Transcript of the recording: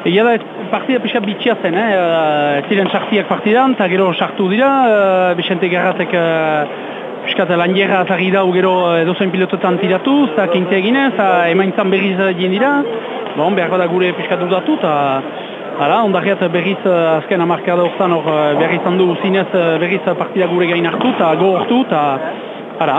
Egia da, partida pixat bitxia zen, eh? eh ziren sartiak partidan, eta gero sartu dira, eh, e, Bixente Garratek e, eh, pixkat lan jera azarri dau gero edozen pilotetan tiratu, eta kinte eginez, eta emaintzan berriz egin dira, bon, behar da gure pixkat dudatu, eta Hala, ondarriat berriz azken amarkada horretan hor berriz handu zinez berriz partida gure gain hartu, eta go hortu, eta... Hala,